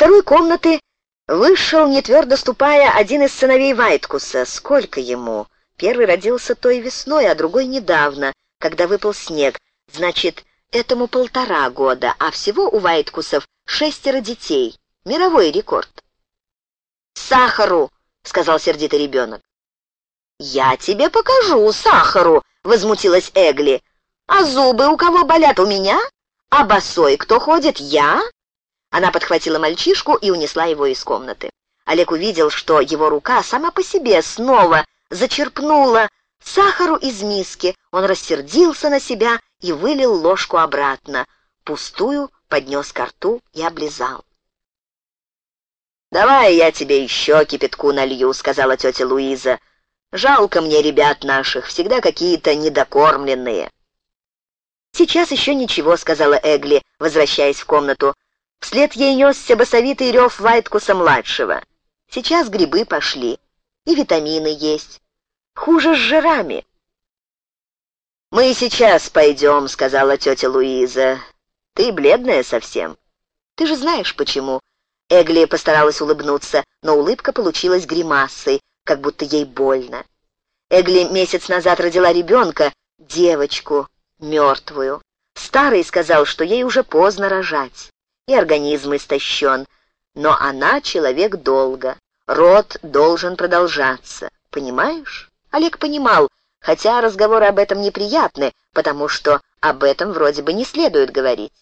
второй комнаты вышел, не твердо ступая, один из сыновей Вайткуса. Сколько ему? Первый родился той весной, а другой недавно, когда выпал снег. Значит, этому полтора года, а всего у Вайткусов шестеро детей. Мировой рекорд. «Сахару!» — сказал сердитый ребенок. «Я тебе покажу сахару!» — возмутилась Эгли. «А зубы у кого болят? У меня? А босой кто ходит? Я?» Она подхватила мальчишку и унесла его из комнаты. Олег увидел, что его рука сама по себе снова зачерпнула сахару из миски. Он рассердился на себя и вылил ложку обратно. Пустую поднес ко рту и облизал. «Давай я тебе еще кипятку налью», — сказала тетя Луиза. «Жалко мне ребят наших, всегда какие-то недокормленные». «Сейчас еще ничего», — сказала Эгли, возвращаясь в комнату. Вслед ей несся басовитый рев Вайткуса-младшего. Сейчас грибы пошли, и витамины есть. Хуже с жирами. «Мы сейчас пойдем», — сказала тетя Луиза. «Ты бледная совсем. Ты же знаешь, почему». Эгли постаралась улыбнуться, но улыбка получилась гримасой, как будто ей больно. Эгли месяц назад родила ребенка, девочку, мертвую. Старый сказал, что ей уже поздно рожать и организм истощен. Но она человек долго, род должен продолжаться. Понимаешь? Олег понимал, хотя разговоры об этом неприятны, потому что об этом вроде бы не следует говорить.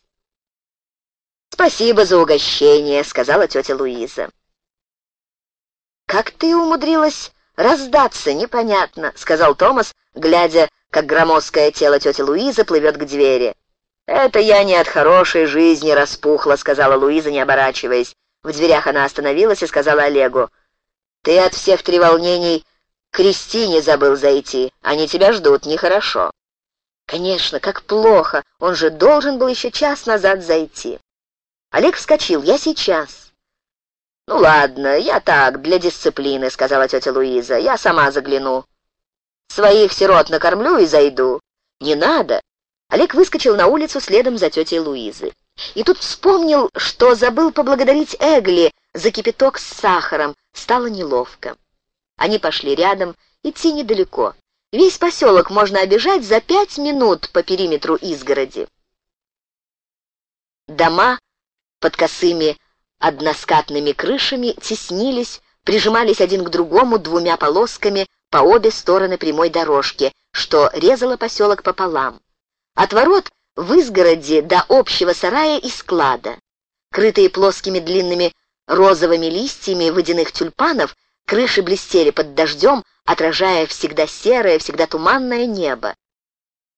«Спасибо за угощение», — сказала тетя Луиза. «Как ты умудрилась раздаться, непонятно», — сказал Томас, глядя, как громоздкое тело тети Луизы плывет к двери. «Это я не от хорошей жизни распухла», — сказала Луиза, не оборачиваясь. В дверях она остановилась и сказала Олегу. «Ты от всех треволнений Кристине забыл зайти. Они тебя ждут, нехорошо». «Конечно, как плохо. Он же должен был еще час назад зайти». Олег вскочил. «Я сейчас». «Ну ладно, я так, для дисциплины», — сказала тетя Луиза. «Я сама загляну. Своих сирот накормлю и зайду». «Не надо. Олег выскочил на улицу следом за тетей Луизой. И тут вспомнил, что забыл поблагодарить Эгли за кипяток с сахаром. Стало неловко. Они пошли рядом, идти недалеко. Весь поселок можно обижать за пять минут по периметру изгороди. Дома под косыми односкатными крышами теснились, прижимались один к другому двумя полосками по обе стороны прямой дорожки, что резало поселок пополам. От ворот в изгороде до общего сарая и склада. Крытые плоскими длинными розовыми листьями водяных тюльпанов, крыши блестели под дождем, отражая всегда серое, всегда туманное небо.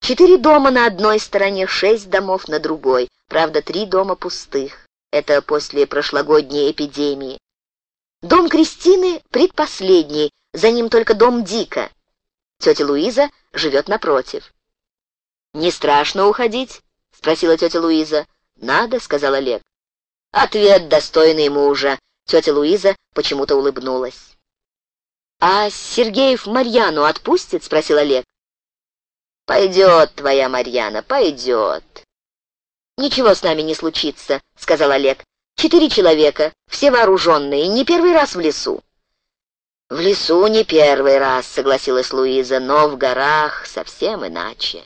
Четыре дома на одной стороне, шесть домов на другой. Правда, три дома пустых. Это после прошлогодней эпидемии. Дом Кристины предпоследний, за ним только дом Дика. Тетя Луиза живет напротив. «Не страшно уходить?» — спросила тетя Луиза. «Надо», — сказал Олег. «Ответ достойный мужа». Тетя Луиза почему-то улыбнулась. «А Сергеев Марьяну отпустит?» — спросил Олег. «Пойдет твоя Марьяна, пойдет». «Ничего с нами не случится», — сказал Олег. «Четыре человека, все вооруженные, не первый раз в лесу». «В лесу не первый раз», — согласилась Луиза, «но в горах совсем иначе».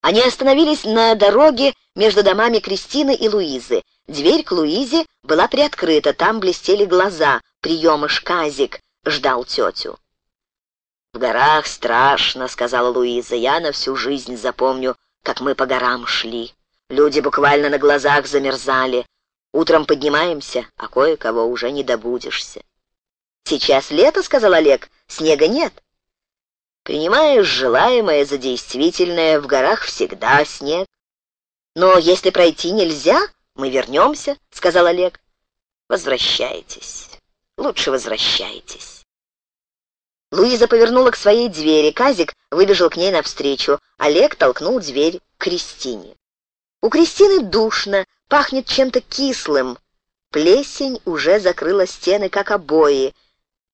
Они остановились на дороге между домами Кристины и Луизы. Дверь к Луизе была приоткрыта, там блестели глаза. Приемыш Казик ждал тетю. «В горах страшно», — сказала Луиза. «Я на всю жизнь запомню, как мы по горам шли. Люди буквально на глазах замерзали. Утром поднимаемся, а кое-кого уже не добудешься». «Сейчас лето», — сказал Олег. «Снега нет». Принимаешь желаемое за действительное, в горах всегда снег. Но если пройти нельзя, мы вернемся, — сказал Олег. Возвращайтесь, лучше возвращайтесь. Луиза повернула к своей двери, Казик выбежал к ней навстречу. Олег толкнул дверь к Кристине. У Кристины душно, пахнет чем-то кислым. Плесень уже закрыла стены, как обои.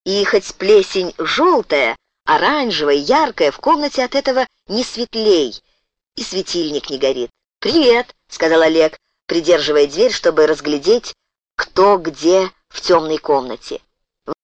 И хоть плесень желтая, оранжевое, яркое, в комнате от этого не светлей, и светильник не горит. «Привет», — сказал Олег, придерживая дверь, чтобы разглядеть кто где в темной комнате.